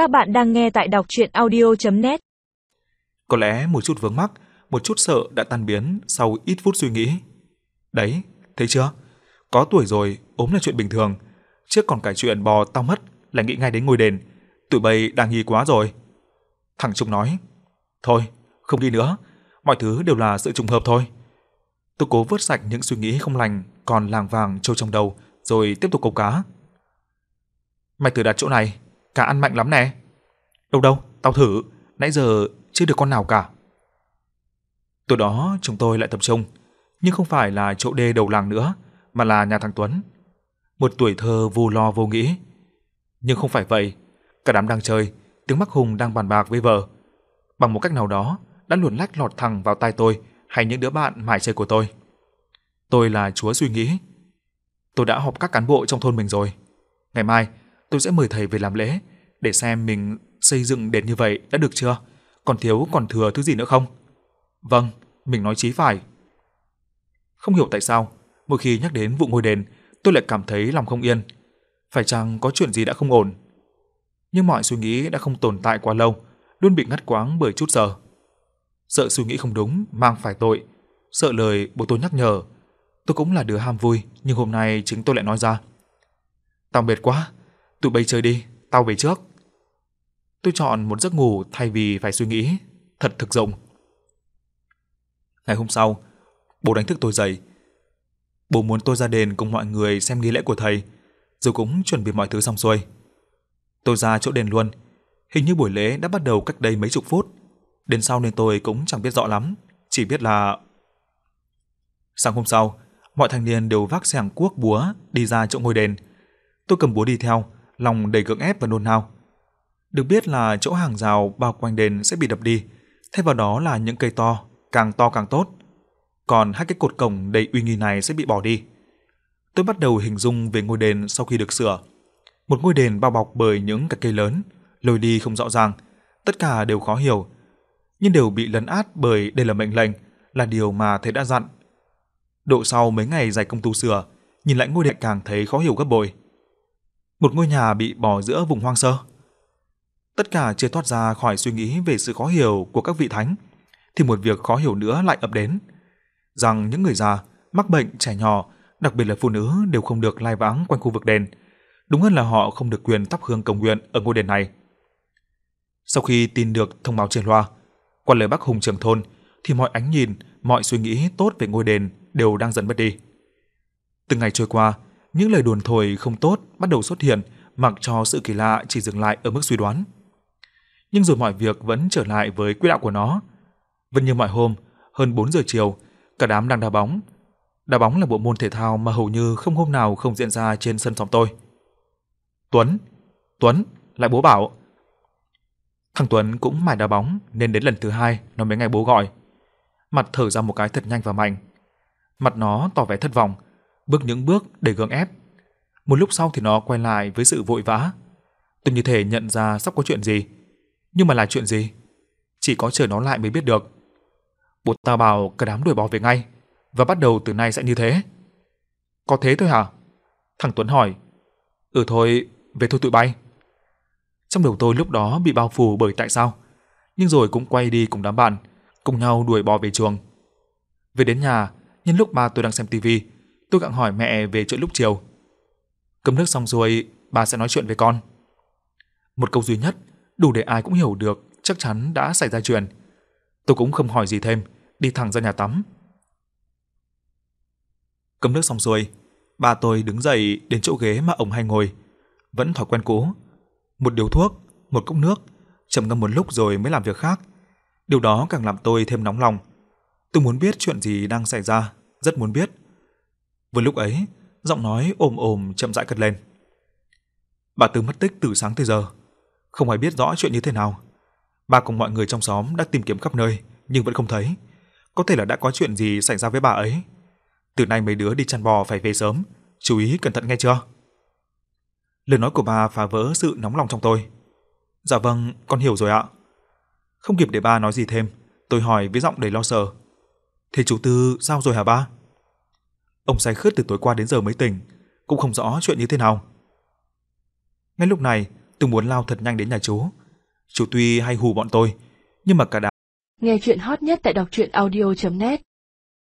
Các bạn đang nghe tại đọc chuyện audio.net Có lẽ một chút vướng mắc, một chút sợ đã tan biến sau ít phút suy nghĩ. Đấy, thấy chưa? Có tuổi rồi, ốm là chuyện bình thường. Trước còn cả chuyện bò tao mất là nghĩ ngay đến ngôi đền. Tụi bay đang nghi quá rồi. Thằng Trung nói, thôi, không đi nữa, mọi thứ đều là sự trùng hợp thôi. Tôi cố vớt sạch những suy nghĩ không lành còn làng vàng trôi trong đầu rồi tiếp tục câu cá. Mày thử đặt chỗ này, cá ăn mạnh lắm nè. Đâu đâu, tao thử, nãy giờ chưa được con nào cả. Từ đó chúng tôi lại tập trung, nhưng không phải là chỗ đê đầu làng nữa, mà là nhà thằng Tuấn. Một tuổi thơ vô lo vô nghĩ. Nhưng không phải vậy, cả đám đang chơi, tiếng mắc hùng đang bàn bạc với vợ. Bằng một cách nào đó, đã luồn lách lọt thẳng vào tai tôi hay những đứa bạn mải chơi của tôi. Tôi là chúa suy nghĩ. Tôi đã họp các cán bộ trong thôn mình rồi. Ngày mai, tôi sẽ mời thầy về làm lễ để xem mình xây dựng đền như vậy đã được chưa? Còn thiếu còn thừa thứ gì nữa không? Vâng, mình nói chí phải. Không hiểu tại sao, mỗi khi nhắc đến vụ ngôi đền, tôi lại cảm thấy lòng không yên. Phải chăng có chuyện gì đã không ổn? Nhưng mọi suy nghĩ đã không tồn tại quá lâu, luôn bị ngắt quáng bởi chút giờ. Sợ suy nghĩ không đúng, mang phải tội. Sợ lời bố tôi nhắc nhở. Tôi cũng là đứa ham vui, nhưng hôm nay chính tôi lại nói ra. Tạm mệt quá, tụi bay chơi đi, tao về trước. Tôi chọn một giấc ngủ thay vì phải suy nghĩ, thật thực dụng. Ngày hôm sau, bố đánh thức tôi dậy. Bố muốn tôi ra đền cùng mọi người xem nghi lễ của thầy, rồi cũng chuẩn bị mọi thứ xong xuôi. Tôi ra chỗ đền luôn, hình như buổi lễ đã bắt đầu cách đây mấy chục phút. Đến sau nên tôi cũng chẳng biết rõ lắm, chỉ biết là... Sáng hôm sau, mọi thanh niên đều vác xẻng cuốc búa đi ra chỗ ngôi đền. Tôi cầm búa đi theo, lòng đầy gượng ép và nôn nao. Được biết là chỗ hàng rào bao quanh đền sẽ bị đập đi, thay vào đó là những cây to, càng to càng tốt. Còn hai cái cột cổng đầy uy nghi này sẽ bị bỏ đi. Tôi bắt đầu hình dung về ngôi đền sau khi được sửa. Một ngôi đền bao bọc bởi những cái cây lớn, lối đi không rõ ràng, tất cả đều khó hiểu, nhưng đều bị lấn át bởi đây là mệnh lệnh, là điều mà thầy đã dặn. Độ sau mấy ngày giải công tu sửa, nhìn lại ngôi đền càng thấy khó hiểu gấp bội. Một ngôi nhà bị bỏ giữa vùng hoang sơ. Tất cả chưa thoát ra khỏi suy nghĩ về sự khó hiểu của các vị thánh, thì một việc khó hiểu nữa lại ập đến, rằng những người già, mắc bệnh, trẻ nhỏ, đặc biệt là phụ nữ đều không được lai vãng quanh khu vực đền. Đúng hơn là họ không được quyền thắp hương cầu nguyện ở ngôi đền này. Sau khi tin được thông báo trên loa, qua lời bác Hùng trưởng thôn, thì mọi ánh nhìn, mọi suy nghĩ tốt về ngôi đền đều đang dần mất đi. Từng ngày trôi qua, những lời đồn thổi không tốt bắt đầu xuất hiện, mặc cho sự kỳ lạ chỉ dừng lại ở mức suy đoán. Nhưng rồi mọi việc vẫn trở lại với quỹ đạo của nó. Vẫn như mọi hôm, hơn 4 giờ chiều, cả đám đang đá bóng. Đá bóng là bộ môn thể thao mà hầu như không hôm nào không diễn ra trên sân xóm tôi. Tuấn, Tuấn, lại bố bảo. Thằng Tuấn cũng mải đá bóng nên đến lần thứ hai nó mới nghe bố gọi. Mặt thở ra một cái thật nhanh và mạnh. Mặt nó tỏ vẻ thất vọng, bước những bước để gượng ép. Một lúc sau thì nó quay lại với sự vội vã. Tôi như thể nhận ra sắp có chuyện gì. Nhưng mà là chuyện gì? Chỉ có chờ nó lại mới biết được. Bố ta bảo cả đám đuổi bỏ về ngay và bắt đầu từ nay sẽ như thế. Có thế thôi hả? Thằng Tuấn hỏi. Ừ thôi, về thôi tụi bay. Trong đầu tôi lúc đó bị bao phủ bởi tại sao, nhưng rồi cũng quay đi cùng đám bạn, cùng nhau đuổi bò về chuồng. Về đến nhà, nhân lúc ba tôi đang xem tivi, tôi gặng hỏi mẹ về chuyện lúc chiều. Cơm nước xong rồi, bà sẽ nói chuyện với con. Một câu duy nhất, đủ để ai cũng hiểu được chắc chắn đã xảy ra chuyện. Tôi cũng không hỏi gì thêm, đi thẳng ra nhà tắm. Cơm nước xong rồi, bà tôi đứng dậy đến chỗ ghế mà ông hay ngồi. Vẫn thói quen cũ. Một điếu thuốc, một cốc nước, trầm ngâm một lúc rồi mới làm việc khác. Điều đó càng làm tôi thêm nóng lòng. Tôi muốn biết chuyện gì đang xảy ra, rất muốn biết. Vừa lúc ấy, giọng nói ồm ồm chậm rãi cất lên. Bà Tư mất tích từ sáng tới giờ, không ai biết rõ chuyện như thế nào. Bà cùng mọi người trong xóm đã tìm kiếm khắp nơi nhưng vẫn không thấy. Có thể là đã có chuyện gì xảy ra với bà ấy. Từ nay mấy đứa đi chăn bò phải về sớm, chú ý cẩn thận nghe chưa? Lời nói của bà phá vỡ sự nóng lòng trong tôi. Dạ vâng, con hiểu rồi ạ. Không kịp để ba nói gì thêm, tôi hỏi với giọng đầy lo sợ. Thế chú Tư sao rồi hả ba? Ông say khướt từ tối qua đến giờ mới tỉnh, cũng không rõ chuyện như thế nào. Ngay lúc này, tôi muốn lao thật nhanh đến nhà chú. Chú tuy hay hù bọn tôi, nhưng mà cả đám Nghe chuyện hot nhất tại đọc truyện audio.net